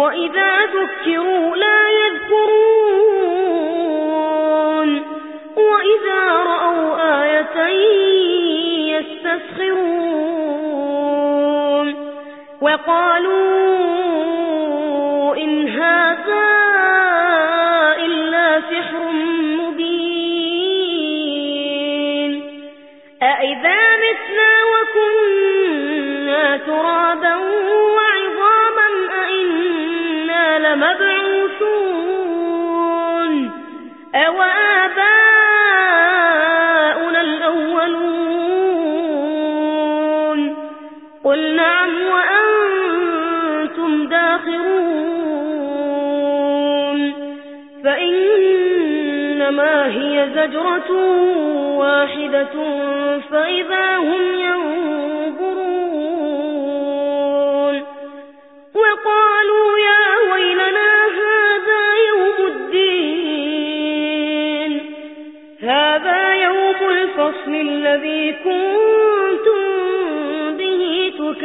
وإذا ذكروا لا يذكرون وإذا رأوا آية يستسخرون وقالوا نعم وأنتم داخرون. فإنما هي زجرة واحدة فإذا هم ينظرون. وقالوا يا ويلنا هذا يوم الدين. هذا يوم الفصل الذي كنتم به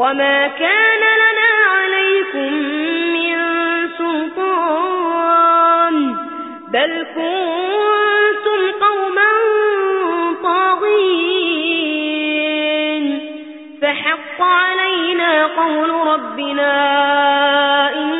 وما كان لنا عليكم من سلطان بل كنتم قوما طاغين فحق علينا قول ربنا إنا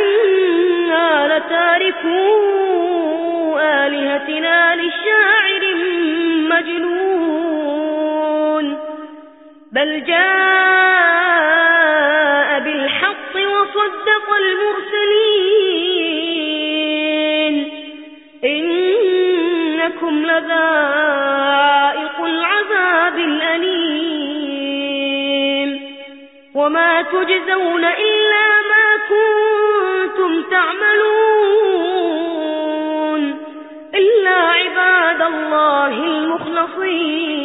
لتاركو آلهتنا للشاعر مجنون. بل جاء الْعَظِيمِ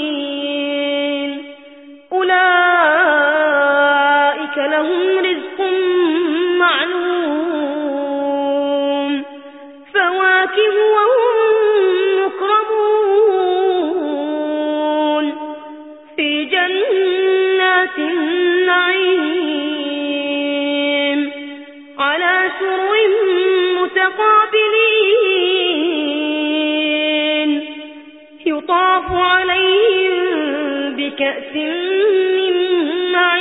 عليهم بكأس من معين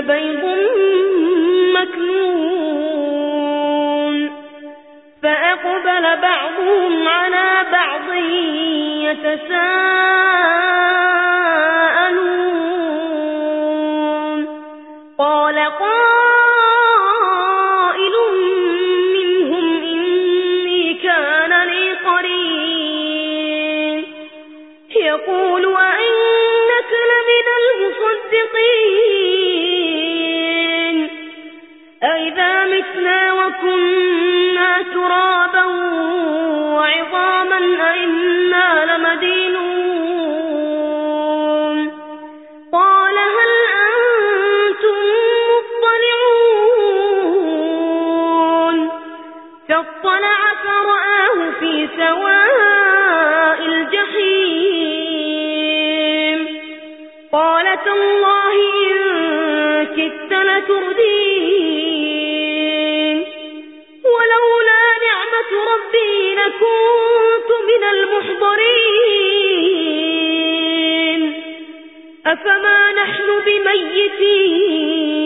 بيض مكنون فأقبل بعضهم على بعض يتساءلون سواء الجحيم. قالت الله إن كدت لتردين. ولولا نعمة ربي لكنت من المحضرين. أفما نحن بميتين؟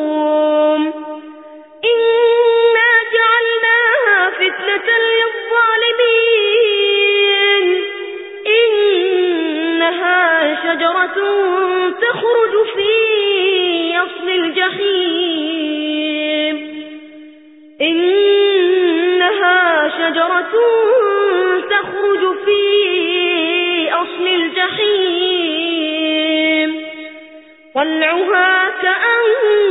تخرج في أصل الجحيم. طلعها كأن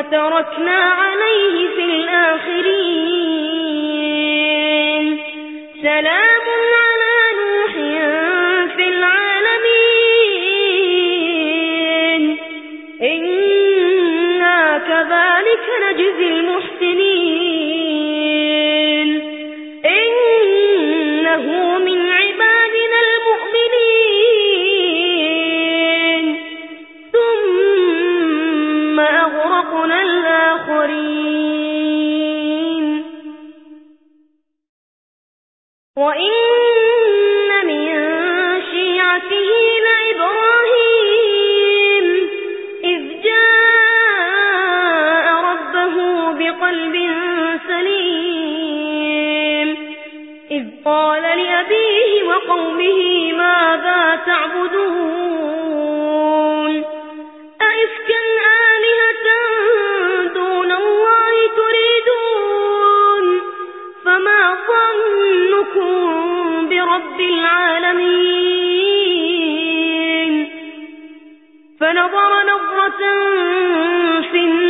وتركنا عليه في الآخرين. سلام. وقومه ماذا تعبدون؟ أئفكا آلهة دون الله تريدون؟ فما ظنكم برب العالمين؟ فنظر نظرة في النجوم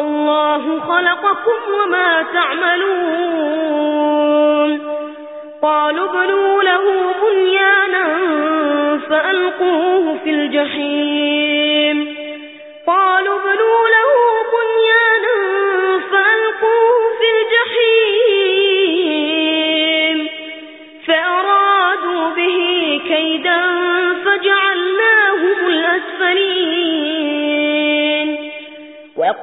والله خلقكم وما تعملون. قالوا ابنوا له بنيانا فألقوه في الجحيم.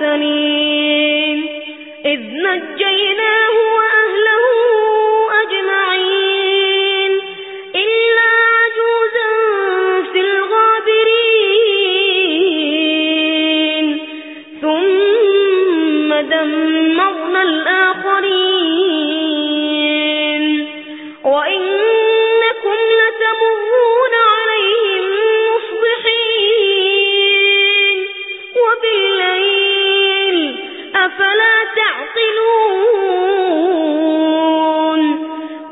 المرسلين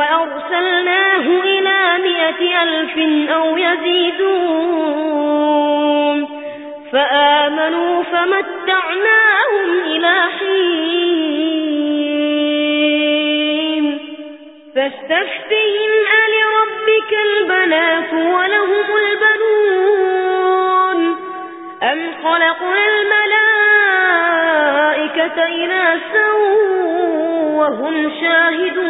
وأرسلناه إلى مئة ألف أو يزيدون. فآمنوا فمتعناهم إلى حين. فاستفتهم ألربك البنات ولهم البنون. أم خلقنا الملائكة إناسا وهم شاهدون.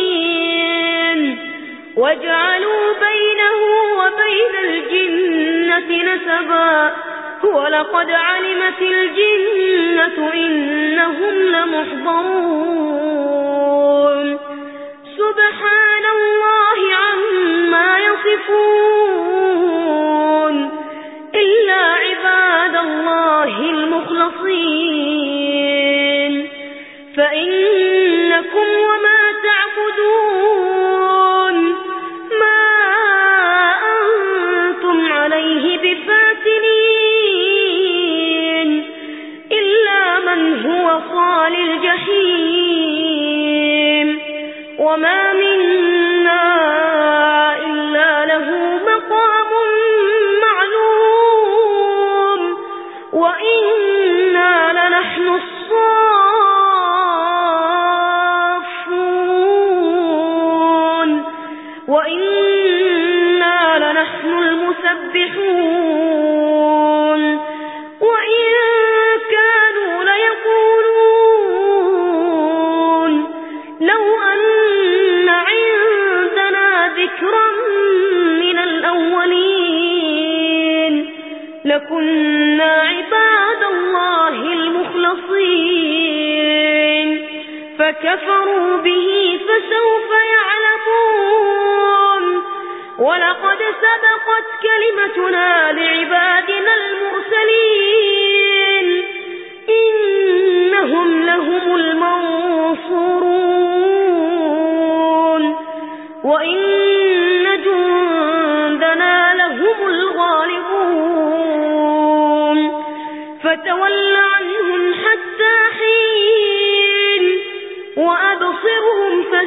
واجعلوا بينه وبين الجنة نسبا. ولقد علمت الجنة إنهم لمحضرون. سبحان الله عما يصفون. إلا عباد الله المخلصين. فإنكم وما تعبدون هو صال الجحيم. وما منا إلا له مقام معلوم. وإنا فكفروا به فسوف يعلمون. ولقد سبقت كلمتنا لعبادنا المرسلين. إنهم لهم المنصورون. وإن